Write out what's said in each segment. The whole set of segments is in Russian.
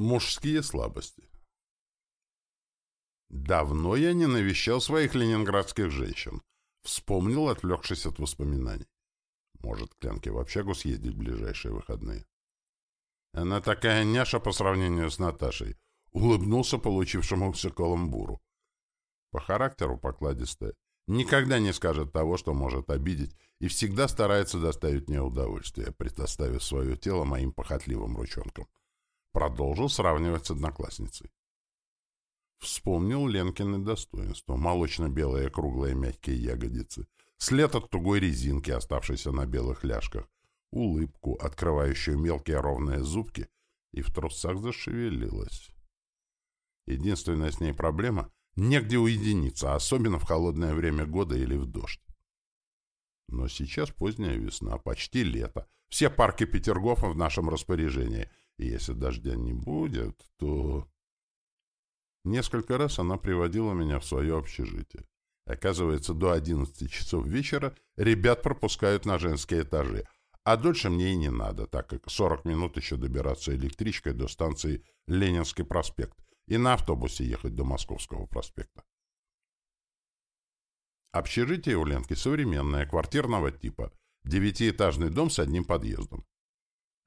Мужские слабости. Давно я не навещал своих ленинградских женщин. Вспомнил, отвлекшись от воспоминаний. Может, к Ленке в общагу съездить в ближайшие выходные. Она такая няша по сравнению с Наташей. Улыбнулся получившемуся каламбуру. По характеру покладистая. Никогда не скажет того, что может обидеть, и всегда старается доставить мне удовольствие, предоставив свое тело моим похотливым ручонкам. Продолжил сравнивать с одноклассницей. Вспомнил Ленкины достоинства. Молочно-белые круглые мягкие ягодицы. След от тугой резинки, оставшейся на белых ляжках. Улыбку, открывающую мелкие ровные зубки, и в трусах зашевелилась. Единственная с ней проблема — негде уединиться, особенно в холодное время года или в дождь. Но сейчас поздняя весна, почти лето. Все парки Петергофа в нашем распоряжении — и если дождя не будет, то... Несколько раз она приводила меня в свое общежитие. Оказывается, до 11 часов вечера ребят пропускают на женские этажи, а дольше мне и не надо, так как 40 минут еще добираться электричкой до станции Ленинский проспект и на автобусе ехать до Московского проспекта. Общежитие у Ленки современное, квартирного типа, девятиэтажный дом с одним подъездом.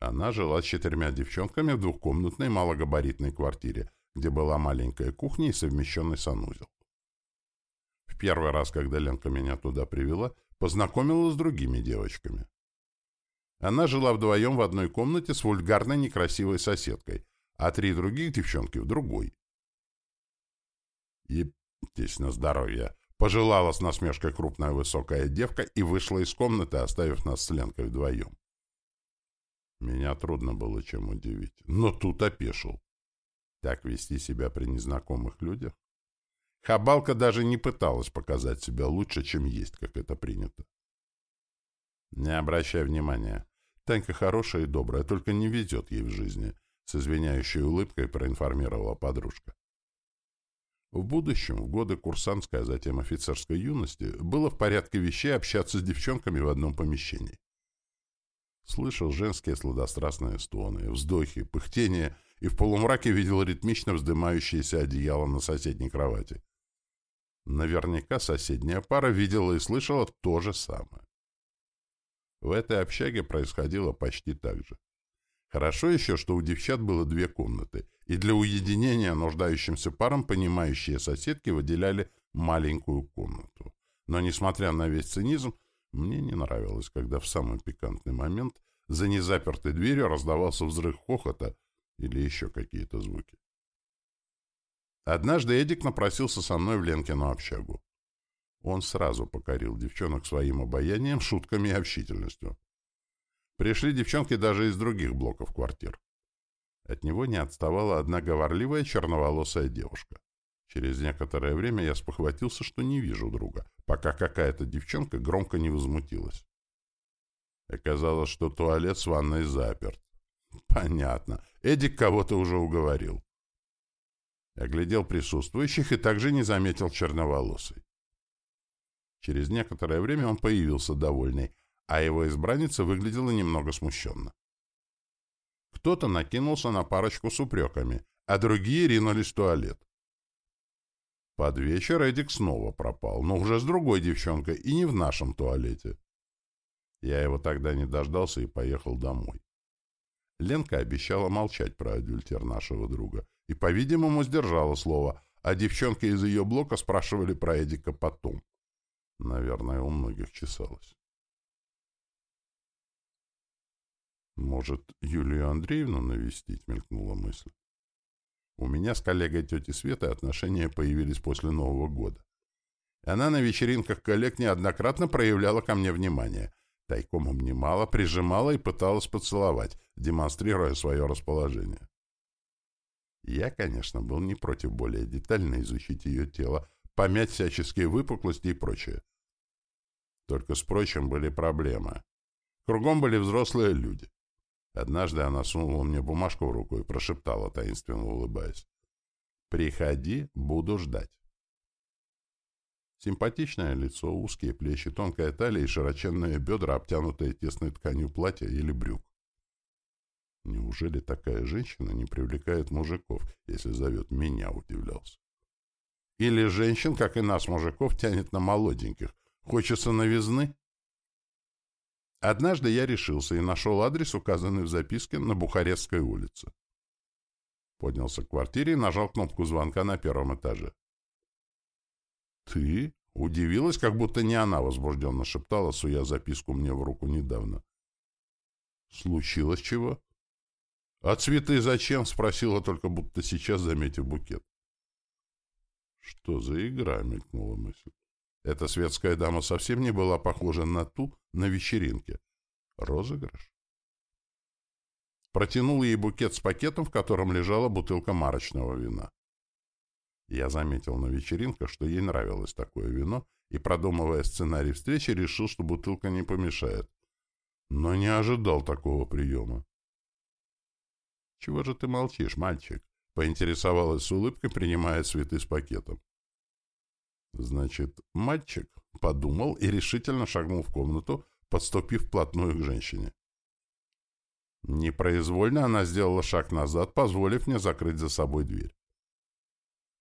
Она жила с четырьмя девчонками в двухкомнатной малогабаритной квартире, где была маленькая кухня и совмещенный санузел. В первый раз, когда Ленка меня туда привела, познакомила с другими девочками. Она жила вдвоем в одной комнате с вульгарной некрасивой соседкой, а три других девчонки в другой. «Ептесь на здоровье!» — пожелала с насмешкой крупная высокая девка и вышла из комнаты, оставив нас с Ленкой вдвоем. Меня трудно было чем удивить, но тут опешил. Так вести себя при незнакомых людях? Хабалка даже не пыталась показать себя лучше, чем есть, как это принято. Не обращай внимания. Танька хорошая и добрая, только не везет ей в жизни, с извиняющей улыбкой проинформировала подружка. В будущем, в годы курсантской, а затем офицерской юности, было в порядке вещей общаться с девчонками в одном помещении. Слышал женские сладострастные стоны, вздохи, пыхтения и в полумраке видел ритмично вздымающееся одеяло на соседней кровати. Наверняка соседняя пара видела и слышала то же самое. В этой общаге происходило почти так же. Хорошо еще, что у девчат было две комнаты, и для уединения нуждающимся парам понимающие соседки выделяли маленькую комнату. Но, несмотря на весь цинизм, мне не нравилось, когда в самый пикантный момент за незапертой дверью раздавался взрыв хохота или еще какие-то звуки. Однажды Эдик напросился со мной в Ленкину общагу. Он сразу покорил девчонок своим обаянием, шутками и общительностью. Пришли девчонки даже из других блоков квартир. От него не отставала одна говорливая черноволосая девушка. Через некоторое время я спохватился, что не вижу друга, пока какая-то девчонка громко не возмутилась. Оказалось, что туалет с ванной заперт. Понятно. Эдик кого-то уже уговорил. Оглядел присутствующих и также не заметил черноволосый. Через некоторое время он появился довольный, а его избранница выглядела немного смущенно. Кто-то накинулся на парочку с упреками, а другие ринулись в туалет. Под вечер Эдик снова пропал, но уже с другой девчонкой и не в нашем туалете. Я его тогда не дождался и поехал домой. Ленка обещала молчать про адюльтер нашего друга и, по-видимому, сдержала слово, а девчонки из ее блока спрашивали про Эдика потом. Наверное, у многих чесалось. «Может, Юлию Андреевну навестить?» — мелькнула мысль. У меня с коллегой тети Светой отношения появились после Нового года. Она на вечеринках коллег неоднократно проявляла ко мне внимание. Тайком обнимала, прижимала и пыталась поцеловать, демонстрируя свое расположение. Я, конечно, был не против более детально изучить ее тело, помять всяческие выпуклости и прочее. Только с прочим были проблемы. Кругом были взрослые люди. Однажды она сунула мне бумажку в руку и прошептала, таинственно улыбаясь. «Приходи, буду ждать». Симпатичное лицо, узкие плечи, тонкая талия и широченные бедра, обтянутые тесной тканью платья или брюк. Неужели такая женщина не привлекает мужиков, если зовет меня, удивлялся. Или женщин, как и нас, мужиков, тянет на молоденьких. Хочется новизны? Однажды я решился и нашел адрес, указанный в записке на Бухарестской улице. Поднялся к квартире и нажал кнопку звонка на первом этаже. «Ты?» — удивилась, как будто не она возбужденно шептала, суя записку мне в руку недавно. «Случилось чего?» «А цветы зачем?» — спросила, только будто сейчас заметив букет. «Что за игра?» — мелькнула мысль. Эта светская дама совсем не была похожа на ту на вечеринке. Розыгрыш? Протянул ей букет с пакетом, в котором лежала бутылка марочного вина. Я заметил на вечеринках, что ей нравилось такое вино, и, продумывая сценарий встречи, решил, что бутылка не помешает. Но не ожидал такого приема. «Чего же ты молчишь, мальчик?» — поинтересовалась с улыбкой, принимая цветы с пакетом. «Значит, мальчик?» — подумал и решительно шагнул в комнату, подступив вплотную к женщине. Непроизвольно она сделала шаг назад, позволив мне закрыть за собой дверь.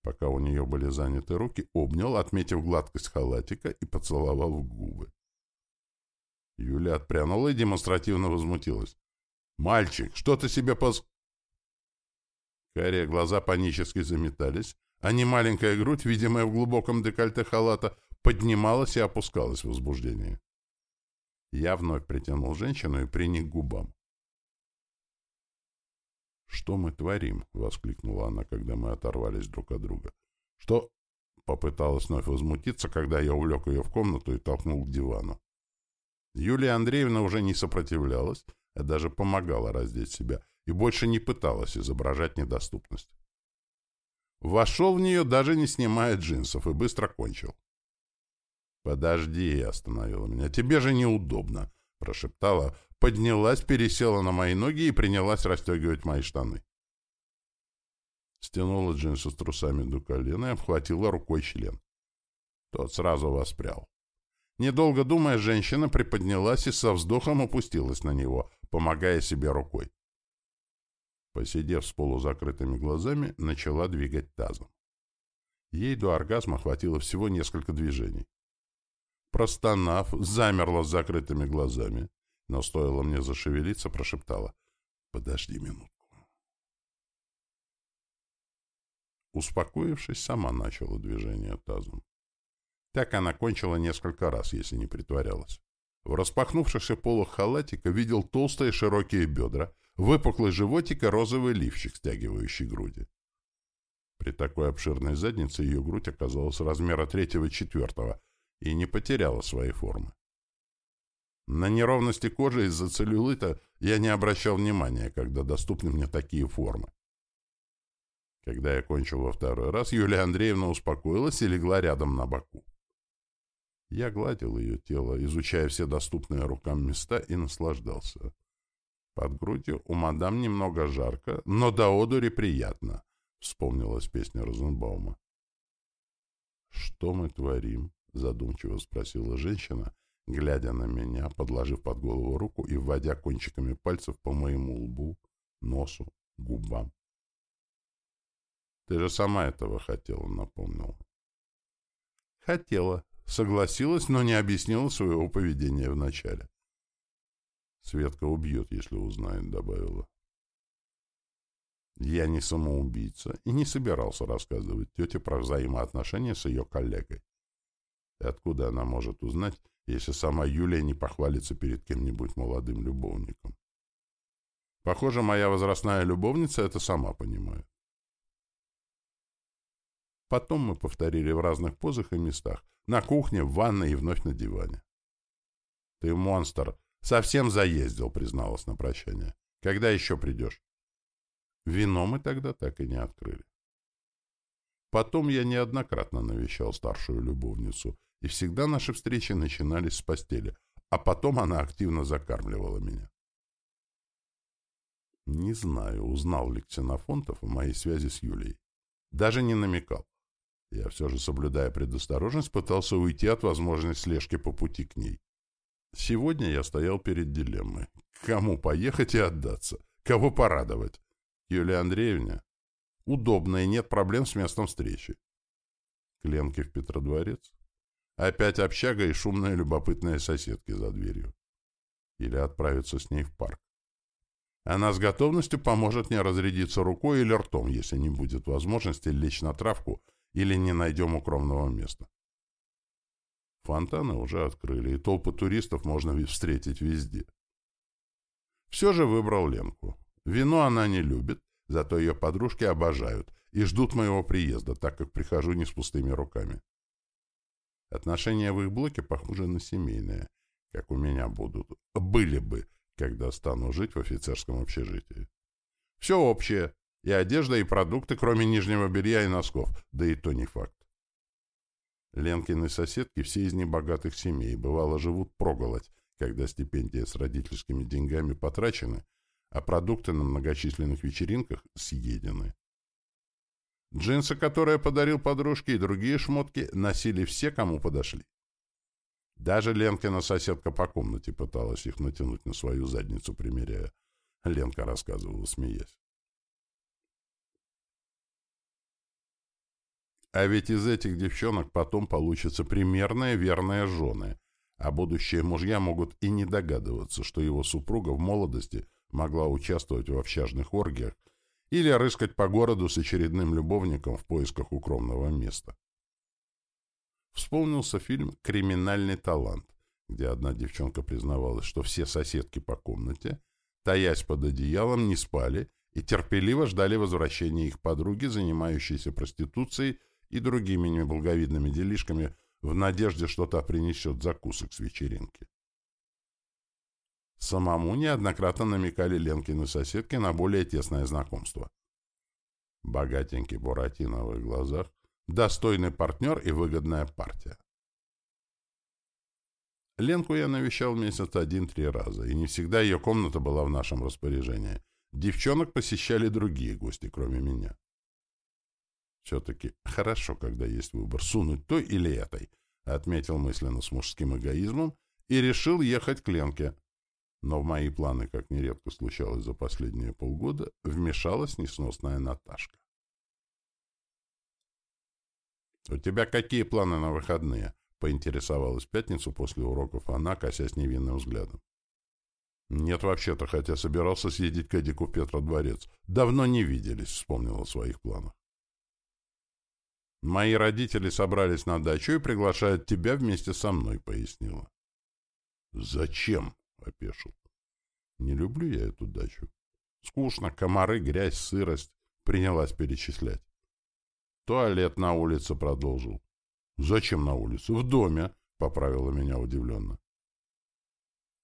Пока у нее были заняты руки, обнял, отметив гладкость халатика и поцеловал в губы. Юля отпрянула и демонстративно возмутилась. «Мальчик, что ты себе поз...» Карие глаза панически заметались, а немаленькая грудь, видимая в глубоком декольте халата, поднималась и опускалась в возбуждении. Я вновь притянул женщину и приник губам. «Что мы творим?» — воскликнула она, когда мы оторвались друг от друга. «Что?» — попыталась вновь возмутиться, когда я увлек ее в комнату и толкнул к дивану. Юлия Андреевна уже не сопротивлялась, а даже помогала раздеть себя и больше не пыталась изображать недоступность. Вошел в нее, даже не снимая джинсов, и быстро кончил. «Подожди», — остановила меня, — «тебе же неудобно», — прошептала, поднялась, пересела на мои ноги и принялась расстегивать мои штаны. Стянула джинсы с трусами до колена и обхватила рукой член. Тот сразу воспрял. Недолго думая, женщина приподнялась и со вздохом опустилась на него, помогая себе рукой. Посидев с полузакрытыми глазами, начала двигать тазом. Ей до оргазма хватило всего несколько движений. Простонав, замерла с закрытыми глазами, но стоило мне зашевелиться, прошептала «Подожди минутку». Успокоившись, сама начала движение тазом. Так она кончила несколько раз, если не притворялась. В распахнувшихся полах халатика видел толстые широкие бедра, выпуклый животик и розовый лифчик, стягивающий груди. При такой обширной заднице ее грудь оказалась размера третьего-четвертого и не потеряла своей формы. На неровности кожи из-за целлюлита я не обращал внимания, когда доступны мне такие формы. Когда я кончил во второй раз, Юлия Андреевна успокоилась и легла рядом на боку. Я гладил ее тело, изучая все доступные рукам места, и наслаждался. Под грудью у мадам немного жарко, но до одури приятно, — вспомнилась песня Розенбаума. — Что мы творим? — задумчиво спросила женщина, глядя на меня, подложив под голову руку и вводя кончиками пальцев по моему лбу, носу, губам. — Ты же сама этого хотела, — напомнила. — Хотела, согласилась, но не объяснила своего поведения вначале. Светка убьет, если узнает, добавила. Я не самоубийца и не собирался рассказывать тете про взаимоотношения с ее коллегой. Откуда она может узнать, если сама Юлия не похвалится перед кем-нибудь молодым любовником? Похоже, моя возрастная любовница это сама понимает. Потом мы повторили в разных позах и местах. На кухне, в ванной и вновь на диване. «Ты монстр!» «Совсем заездил», — призналась на прощание. «Когда еще придешь?» Вино мы тогда так и не открыли. Потом я неоднократно навещал старшую любовницу, и всегда наши встречи начинались с постели, а потом она активно закармливала меня. Не знаю, узнал ли Ксенофонтов о моей связи с Юлией. Даже не намекал. Я все же, соблюдая предосторожность, пытался уйти от возможной слежки по пути к ней. Сегодня я стоял перед дилеммой. Кому поехать и отдаться? Кого порадовать? Юлия Андреевна? Удобно и нет проблем с местом встречи. Кленки в Петродворец? Опять общага и шумные любопытные соседки за дверью. Или отправиться с ней в парк. Она с готовностью поможет мне разрядиться рукой или ртом, если не будет возможности лечь на травку или не найдем укромного места. Фонтаны уже открыли, и толпы туристов можно встретить везде. Все же выбрал Ленку. Вино она не любит, зато ее подружки обожают и ждут моего приезда, так как прихожу не с пустыми руками. Отношения в их блоке похожи на семейные, как у меня будут. Были бы, когда стану жить в офицерском общежитии. Все общее. И одежда, и продукты, кроме нижнего белья и носков. Да и то не факт. Ленкины соседки все из небогатых семей, бывало, живут проголодь, когда стипендия с родительскими деньгами потрачены, а продукты на многочисленных вечеринках съедены. Джинсы, которые подарил подружке, и другие шмотки носили все, кому подошли. Даже Ленкина соседка по комнате пыталась их натянуть на свою задницу, примеряя. Ленка рассказывала, смеясь. А ведь из этих девчонок потом получатся примерные верные жены, а будущие мужья могут и не догадываться, что его супруга в молодости могла участвовать в общажных оргиях или рыскать по городу с очередным любовником в поисках укромного места. Вспомнился фильм «Криминальный талант», где одна девчонка признавалась, что все соседки по комнате, таясь под одеялом, не спали и терпеливо ждали возвращения их подруги, занимающейся проституцией и другими неблаговидными делишками, в надежде, что та принесет закусок с вечеринки. Самому неоднократно намекали Ленкины соседки на более тесное знакомство. Богатенький Буратино в их глазах Достойный партнер и выгодная партия. Ленку я навещал месяц один-три раза, и не всегда ее комната была в нашем распоряжении. Девчонок посещали другие гости, кроме меня. Все-таки хорошо, когда есть выбор, сунуть той или этой, отметил мысленно с мужским эгоизмом и решил ехать к Ленке. Но в мои планы, как нередко случалось за последние полгода, вмешалась несносная Наташка. «У тебя какие планы на выходные?» — поинтересовалась в пятницу после уроков она, косясь невинным взглядом. «Нет, вообще-то, хотя собирался съездить к Эдику в Петродворец. Давно не виделись», — вспомнил о своих планах. «Мои родители собрались на дачу и приглашают тебя вместе со мной», — пояснила. «Зачем?» — опешил. «Не люблю я эту дачу. Скучно, комары, грязь, сырость», — принялась перечислять. Туалет на улице продолжил. Зачем на улице? В доме, поправила меня удивленно.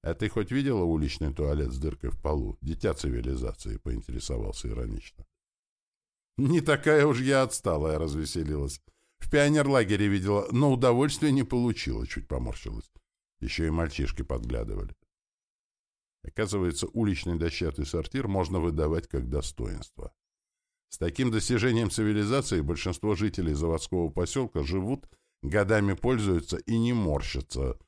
А ты хоть видела уличный туалет с дыркой в полу? Дитя цивилизации, поинтересовался иронично. Не такая уж я отсталая, развеселилась. В пионерлагере видела, но удовольствия не получила, чуть поморщилась. Еще и мальчишки подглядывали. Оказывается, уличный дощатый сортир можно выдавать как достоинство. С таким достижением цивилизации большинство жителей заводского поселка живут, годами пользуются и не морщатся.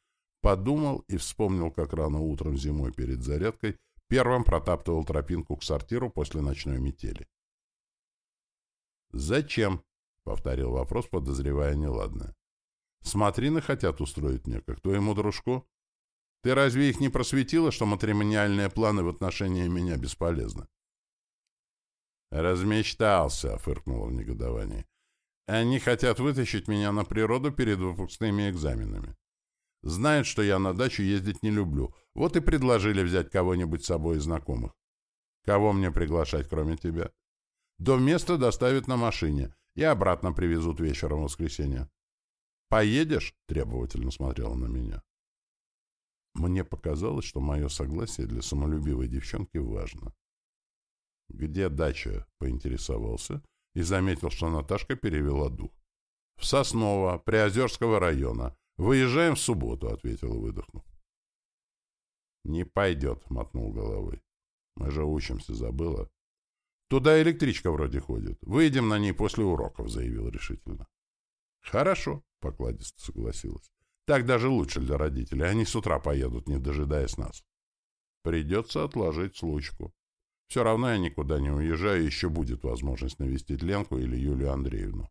Подумал и вспомнил, как рано утром зимой перед зарядкой первым протаптывал тропинку к сортиру после ночной метели. «Зачем?» — повторил вопрос, подозревая неладное. «Смотрины хотят устроить мне, как твоему дружку. Ты разве их не просветила, что матримониальные планы в отношении меня бесполезны?» «Размечтался», — фыркнула в негодовании. «Они хотят вытащить меня на природу перед выпускными экзаменами. Знают, что я на дачу ездить не люблю, вот и предложили взять кого-нибудь с собой из знакомых. Кого мне приглашать, кроме тебя? До места доставят на машине и обратно привезут вечером в воскресенье. «Поедешь?» — требовательно смотрела на меня. Мне показалось, что мое согласие для самолюбивой девчонки важно. «Где дача?» — поинтересовался и заметил, что Наташка перевела дух. «В Сосново, Приозерского района. Выезжаем в субботу», — ответил и выдохнул. «Не пойдет», — мотнул головой. «Мы же учимся, забыла». «Туда электричка вроде ходит. Выйдем на ней после уроков», — заявил решительно. «Хорошо», — покладисто согласилась. «Так даже лучше для родителей. Они с утра поедут, не дожидаясь нас». «Придется отложить случку». Все равно я никуда не уезжаю, еще будет возможность навестить Ленку или Юлию Андреевну.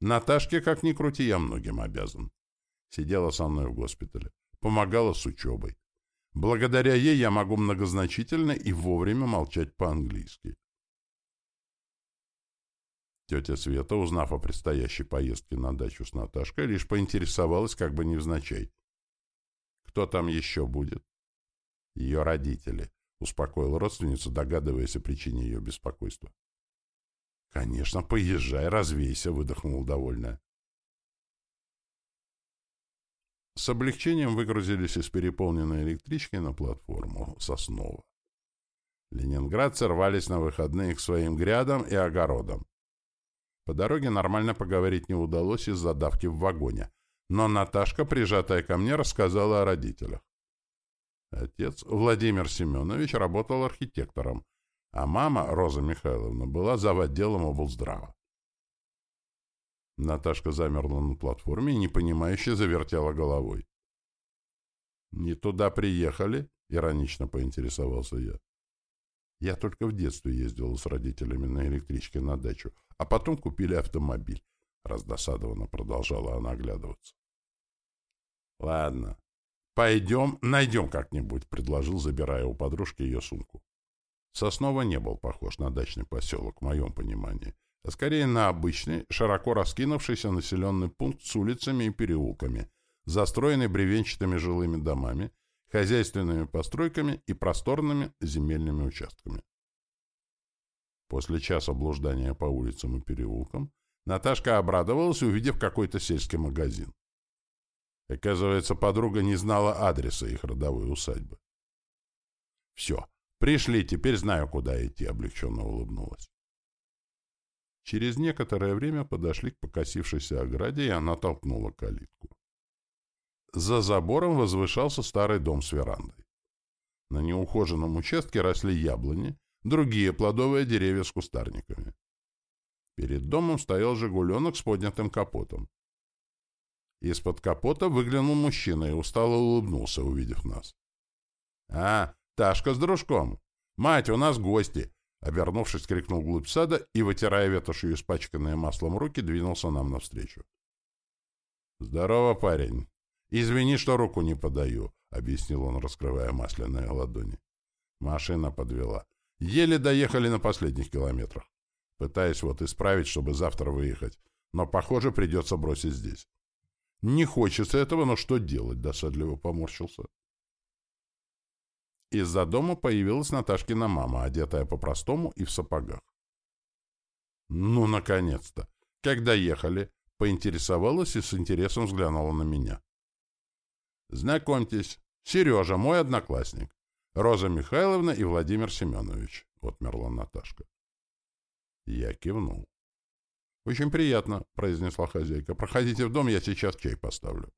Наташке, как ни крути, я многим обязан. Сидела со мной в госпитале, помогала с учебой. Благодаря ей я могу многозначительно и вовремя молчать по-английски. Тетя Света, узнав о предстоящей поездке на дачу с Наташкой, лишь поинтересовалась как бы невзначай. «Кто там еще будет?» «Ее родители», — успокоил родственницу, догадываясь о причине ее беспокойства. «Конечно, поезжай, развейся», — выдохнул довольная. С облегчением выгрузились из переполненной электрички на платформу Соснова. Ленинградцы рвались на выходные к своим грядам и огородам. По дороге нормально поговорить не удалось из-за давки в вагоне, но Наташка, прижатая ко мне, рассказала о родителях. Отец, Владимир Семенович, работал архитектором, а мама, Роза Михайловна, была заводделом облздрава. Наташка замерла на платформе и непонимающе завертела головой. «Не туда приехали?» — иронично поинтересовался я. Я только в детстве ездил с родителями на электричке на дачу, а потом купили автомобиль. Раздосадованно продолжала она оглядываться. «Ладно, пойдем, найдем как-нибудь», — предложил, забирая у подружки ее сумку. Соснова не был похож на дачный поселок, в моем понимании, а скорее на обычный, широко раскинувшийся населенный пункт с улицами и переулками, застроенный бревенчатыми жилыми домами, хозяйственными постройками и просторными земельными участками. После часа блуждания по улицам и переулкам Наташка обрадовалась, увидев какой-то сельский магазин. Оказывается, подруга не знала адреса их родовой усадьбы. «Все, пришли, теперь знаю, куда идти», — облегченно улыбнулась. Через некоторое время подошли к покосившейся ограде, и она толкнула калитку. За забором возвышался старый дом с верандой. На неухоженном участке росли яблони, другие плодовые деревья с кустарниками. Перед домом стоял «Жигуленок» с поднятым капотом. Из-под капота выглянул мужчина и устало улыбнулся, увидев нас. «А, Ташка с дружком! Мать, у нас гости!» Обернувшись, крикнул глубь сада и, вытирая ветошью испачканные маслом руки, двинулся нам навстречу. «Здорово, парень! Извини, что руку не подаю», — объяснил он, раскрывая масляные ладони. Машина подвела. Еле доехали на последних километрах. Пытаюсь вот исправить, чтобы завтра выехать. Но, похоже, придется бросить здесь. Не хочется этого, но что делать? Досадливо поморщился. Из-за дома появилась Наташкина мама, одетая по-простому и в сапогах. Ну, наконец-то! Когда ехали, поинтересовалась и с интересом взглянула на меня. Знакомьтесь, Сережа, мой одноклассник. Роза Михайловна и Владимир Семенович, — отмерла Наташка. Я кивнул. — Очень приятно, — произнесла хозяйка. — Проходите в дом, я сейчас чай поставлю.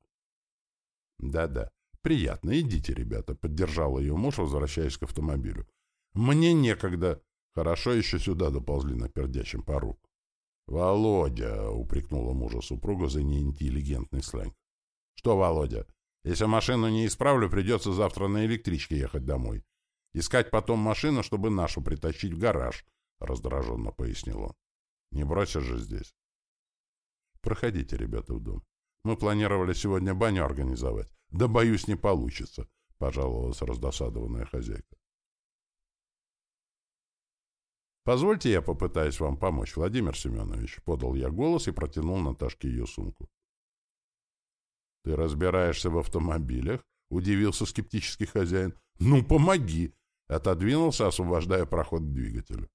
Да — Да-да, приятно, идите, ребята, — поддержал ее муж, возвращаясь к автомобилю. — Мне некогда. Хорошо еще сюда доползли на пердячем пару. — Володя, — упрекнула мужа супруга за неинтеллигентный сленг. — Что, Володя? Если машину не исправлю, придется завтра на электричке ехать домой. Искать потом машину, чтобы нашу притащить в гараж, — раздраженно пояснил он. Не бросишь же здесь. Проходите, ребята, в дом. Мы планировали сегодня баню организовать. Да, боюсь, не получится, — пожаловалась раздосадованная хозяйка. «Позвольте я попытаюсь вам помочь, Владимир Семенович», — подал я голос и протянул Наташке ее сумку. «Ты разбираешься в автомобилях?» — удивился скептический хозяин. «Ну, помоги!» — отодвинулся, освобождая проход к двигателю.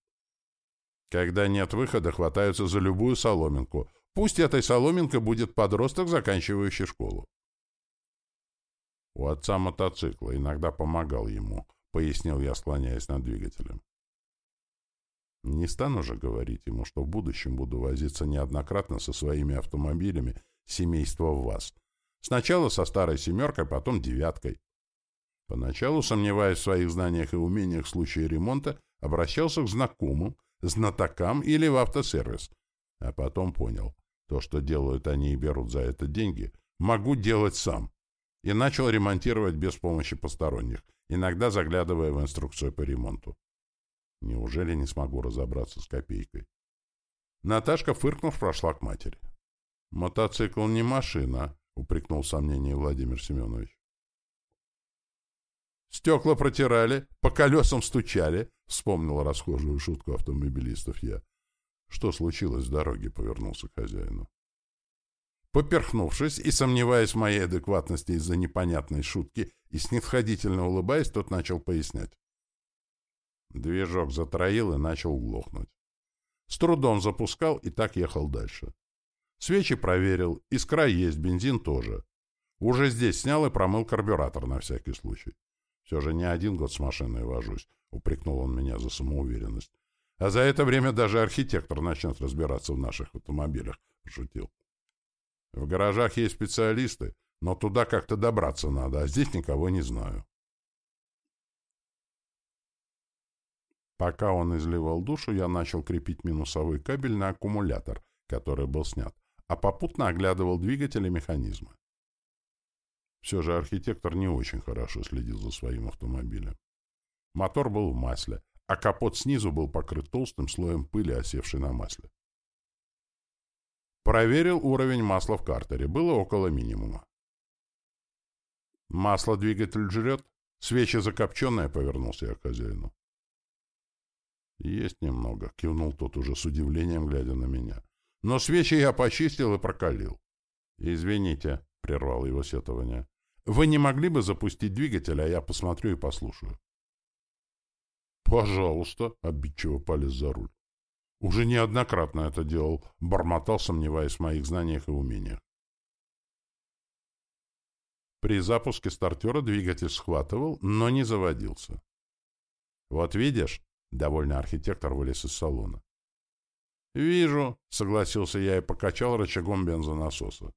Когда нет выхода, хватаются за любую соломинку. Пусть этой соломинкой будет подросток, заканчивающий школу. У отца мотоцикла иногда помогал ему, пояснил я, склоняясь над двигателем. Не стану же говорить ему, что в будущем буду возиться неоднократно со своими автомобилями семейства в вас, Сначала со старой семеркой, потом девяткой. Поначалу, сомневаясь в своих знаниях и умениях в случае ремонта, обращался к знакомым, знатокам или в автосервис. А потом понял, то, что делают они и берут за это деньги, могу делать сам. И начал ремонтировать без помощи посторонних, иногда заглядывая в инструкцию по ремонту. Неужели не смогу разобраться с копейкой? Наташка, фыркнув, прошла к матери. «Мотоцикл не машина», — упрекнул в сомнении Владимир Семенович. «Стекла протирали, по колесам стучали», — вспомнил расхожую шутку автомобилистов я. «Что случилось с дороги?» — повернулся к хозяину. Поперхнувшись и сомневаясь в моей адекватности из-за непонятной шутки и снисходительно улыбаясь, тот начал пояснять. Движок затроил и начал глохнуть. С трудом запускал и так ехал дальше. Свечи проверил, искра есть, бензин тоже. Уже здесь снял и промыл карбюратор на всякий случай. Все же не один год с машиной вожусь, упрекнул он меня за самоуверенность. А за это время даже архитектор начнет разбираться в наших автомобилях, пошутил. В гаражах есть специалисты, но туда как-то добраться надо, а здесь никого не знаю. Пока он изливал душу, я начал крепить минусовой кабель на аккумулятор, который был снят, а попутно оглядывал двигатели и механизмы. Все же архитектор не очень хорошо следил за своим автомобилем. Мотор был в масле, а капот снизу был покрыт толстым слоем пыли, осевшей на масле. Проверил уровень масла в картере. Было около минимума. «Масло двигатель жрет? Свечи закопченные?» — повернулся я к хозяину. «Есть немного», — кивнул тот уже с удивлением, глядя на меня. «Но свечи я почистил и прокалил». «Извините», — прервал его сетование. «Вы не могли бы запустить двигатель, а я посмотрю и послушаю?» «Пожалуйста», — обидчиво полез за руль. Уже неоднократно это делал, бормотал, сомневаясь в моих знаниях и умениях. При запуске стартера двигатель схватывал, но не заводился. «Вот видишь?» — довольный архитектор вылез из салона. «Вижу», — согласился я и покачал рычагом бензонасоса.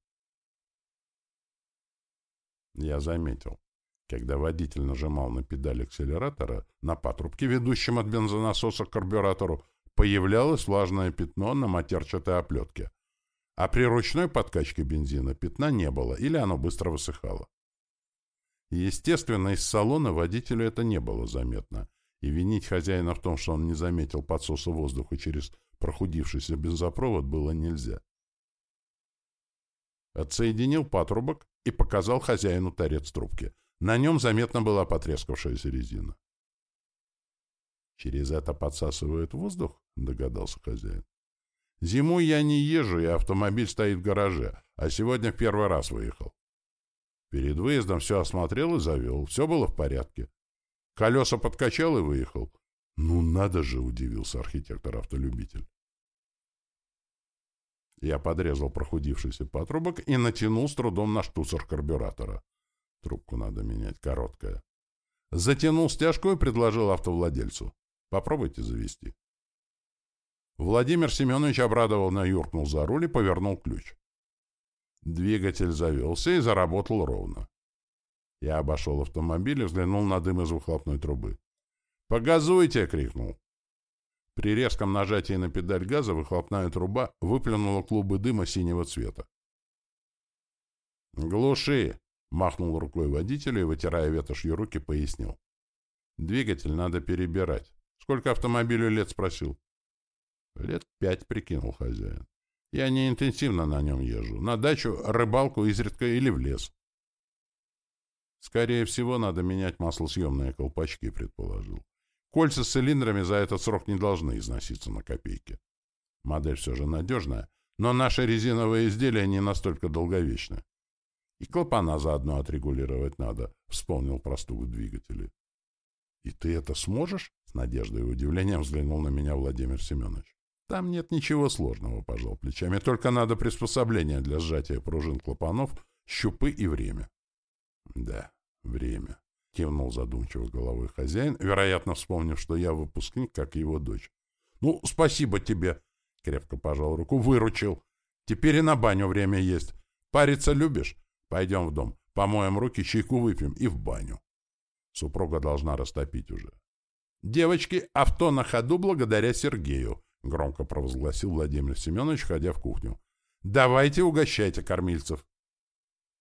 Я заметил, когда водитель нажимал на педаль акселератора, на патрубке, ведущем от бензонасоса к карбюратору, появлялось влажное пятно на матерчатой оплетке. А при ручной подкачке бензина пятна не было, или оно быстро высыхало. Естественно, из салона водителю это не было заметно, и винить хозяина в том, что он не заметил подсоса воздуха через прохудившийся бензопровод, было нельзя. Отсоединил патрубок и показал хозяину торец трубки. На нем заметно была потрескавшаяся резина. «Через это подсасывают воздух?» — догадался хозяин. «Зимой я не езжу, и автомобиль стоит в гараже, а сегодня в первый раз выехал. Перед выездом все осмотрел и завел, все было в порядке. Колеса подкачал и выехал. Ну надо же, удивился архитектор-автолюбитель. Я подрезал прохудившийся патрубок и натянул с трудом на штуцер карбюратора. Трубку надо менять, короткая. Затянул стяжку и предложил автовладельцу. Попробуйте завести. Владимир Семенович обрадованно юркнул за руль и повернул ключ. Двигатель завелся и заработал ровно. Я обошел автомобиль и взглянул на дым из выхлопной трубы. «Погазуйте!» — крикнул. При резком нажатии на педаль газа выхлопная труба выплюнула клубы дыма синего цвета. «Глуши!» — махнул рукой водителю и, вытирая ветошью руки, пояснил. «Двигатель надо перебирать. Сколько автомобилю лет спросил? Лет пять, прикинул хозяин. Я не интенсивно на нем езжу. На дачу, рыбалку изредка или в лес. Скорее всего, надо менять маслосъемные колпачки, предположил. Кольца с цилиндрами за этот срок не должны износиться на копейки. Модель все же надежная, но наши резиновые изделия не настолько долговечны. И клапана заодно отрегулировать надо, вспомнил простую двигатели. «И ты это сможешь?» — с надеждой и удивлением взглянул на меня Владимир Семенович. «Там нет ничего сложного», — пожал плечами. «Только надо приспособление для сжатия пружин клапанов, щупы и время». «Да, время», — кивнул задумчиво головой хозяин, вероятно, вспомнив, что я выпускник, как его дочь. «Ну, спасибо тебе», — крепко пожал руку, — «выручил. Теперь и на баню время есть. Париться любишь? Пойдем в дом, помоем руки, чайку выпьем и в баню». Супруга должна растопить уже. «Девочки, авто на ходу благодаря Сергею», — громко провозгласил Владимир Семенович, ходя в кухню. «Давайте угощайте кормильцев».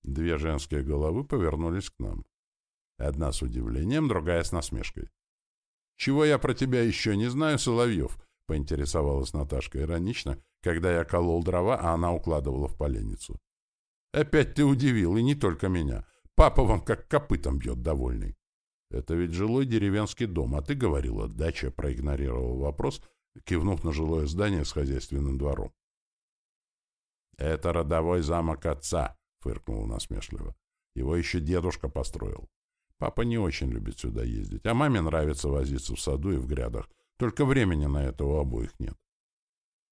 Две женские головы повернулись к нам. Одна с удивлением, другая с насмешкой. «Чего я про тебя еще не знаю, Соловьев?» — поинтересовалась Наташка иронично, когда я колол дрова, а она укладывала в поленницу. «Опять ты удивил, и не только меня. Папа вам как копытом бьет довольный». «Это ведь жилой деревенский дом, а ты говорила, дача», — проигнорировал вопрос, кивнув на жилое здание с хозяйственным двором. «Это родовой замок отца», — фыркнул насмешливо. «Его еще дедушка построил. Папа не очень любит сюда ездить, а маме нравится возиться в саду и в грядах. Только времени на это у обоих нет.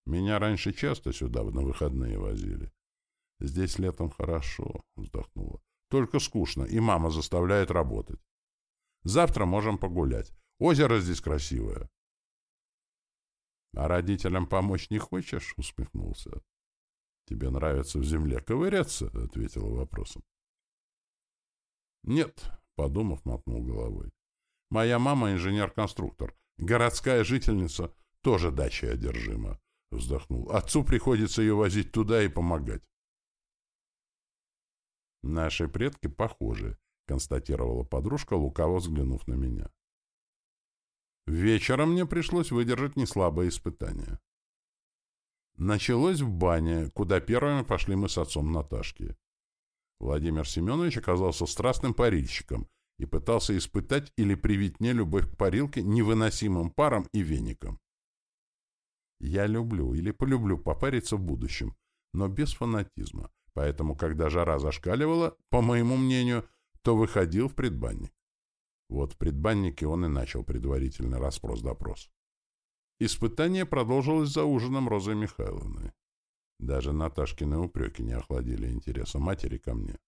Меня раньше часто сюда на выходные возили. Здесь летом хорошо, вздохнула. Только скучно, и мама заставляет работать. Завтра можем погулять. Озеро здесь красивое. — А родителям помочь не хочешь? — усмехнулся. — Тебе нравится в земле ковыряться? — ответила вопросом. — Нет, — подумав, мотнул головой. — Моя мама инженер-конструктор. Городская жительница тоже дачей одержима. Вздохнул. Отцу приходится ее возить туда и помогать. Наши предки похожи, констатировала подружка, лукаво взглянув на меня. Вечером мне пришлось выдержать неслабое испытание. Началось в бане, куда первыми пошли мы с отцом Наташки. Владимир Семенович оказался страстным парильщиком и пытался испытать или привить мне любовь к парилке невыносимым паром и веником. Я люблю или полюблю попариться в будущем, но без фанатизма, поэтому, когда жара зашкаливала, по моему мнению, то выходил в предбанник. Вот в предбаннике он и начал предварительный расспрос-допрос. Испытание продолжилось за ужином Розы Михайловны. Даже Наташкины упреки не охладили интереса матери ко мне.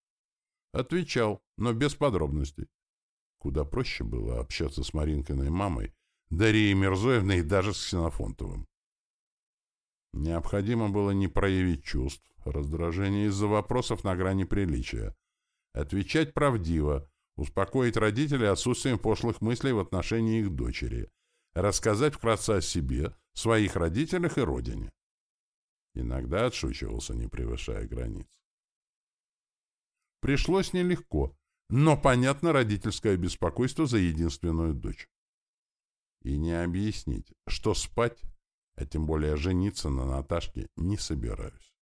Отвечал, но без подробностей. Куда проще было общаться с Маринкиной мамой, Дарьей Мирзоевной и даже с Ксенофонтовым. Необходимо было не проявить чувств, раздражения из-за вопросов на грани приличия, отвечать правдиво, успокоить родителей отсутствием пошлых мыслей в отношении их дочери, рассказать вкратце о себе, своих родителях и родине. Иногда отшучивался, не превышая границ. Пришлось нелегко, но понятно родительское беспокойство за единственную дочь. И не объяснить, что спать, а тем более жениться на Наташке, не собираюсь.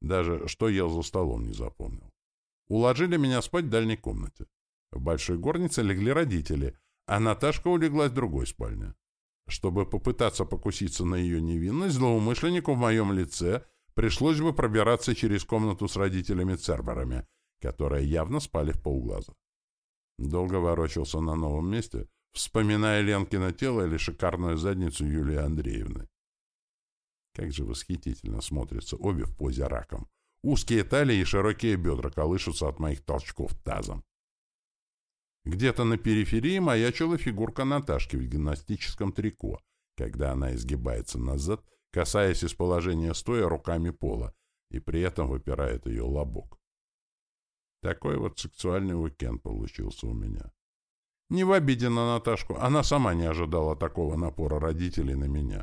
Даже что ел за столом не запомнил. Уложили меня спать в дальней комнате. В большой горнице легли родители, а Наташка улеглась в другой спальне. Чтобы попытаться покуситься на ее невинность, злоумышленнику в моем лице пришлось бы пробираться через комнату с родителями-церберами, которые явно спали в полглаза. Долго ворочался на новом месте, вспоминая Ленкино тело или шикарную задницу Юлии Андреевны. Как же восхитительно смотрятся обе в позе раком. Узкие талии и широкие бедра колышутся от моих толчков тазом. Где-то на периферии маячила фигурка Наташки в гимнастическом трико, когда она изгибается назад, касаясь из положения стоя руками пола, и при этом выпирает ее лобок. Такой вот сексуальный уикенд получился у меня. Не в обиде на Наташку, она сама не ожидала такого напора родителей на меня.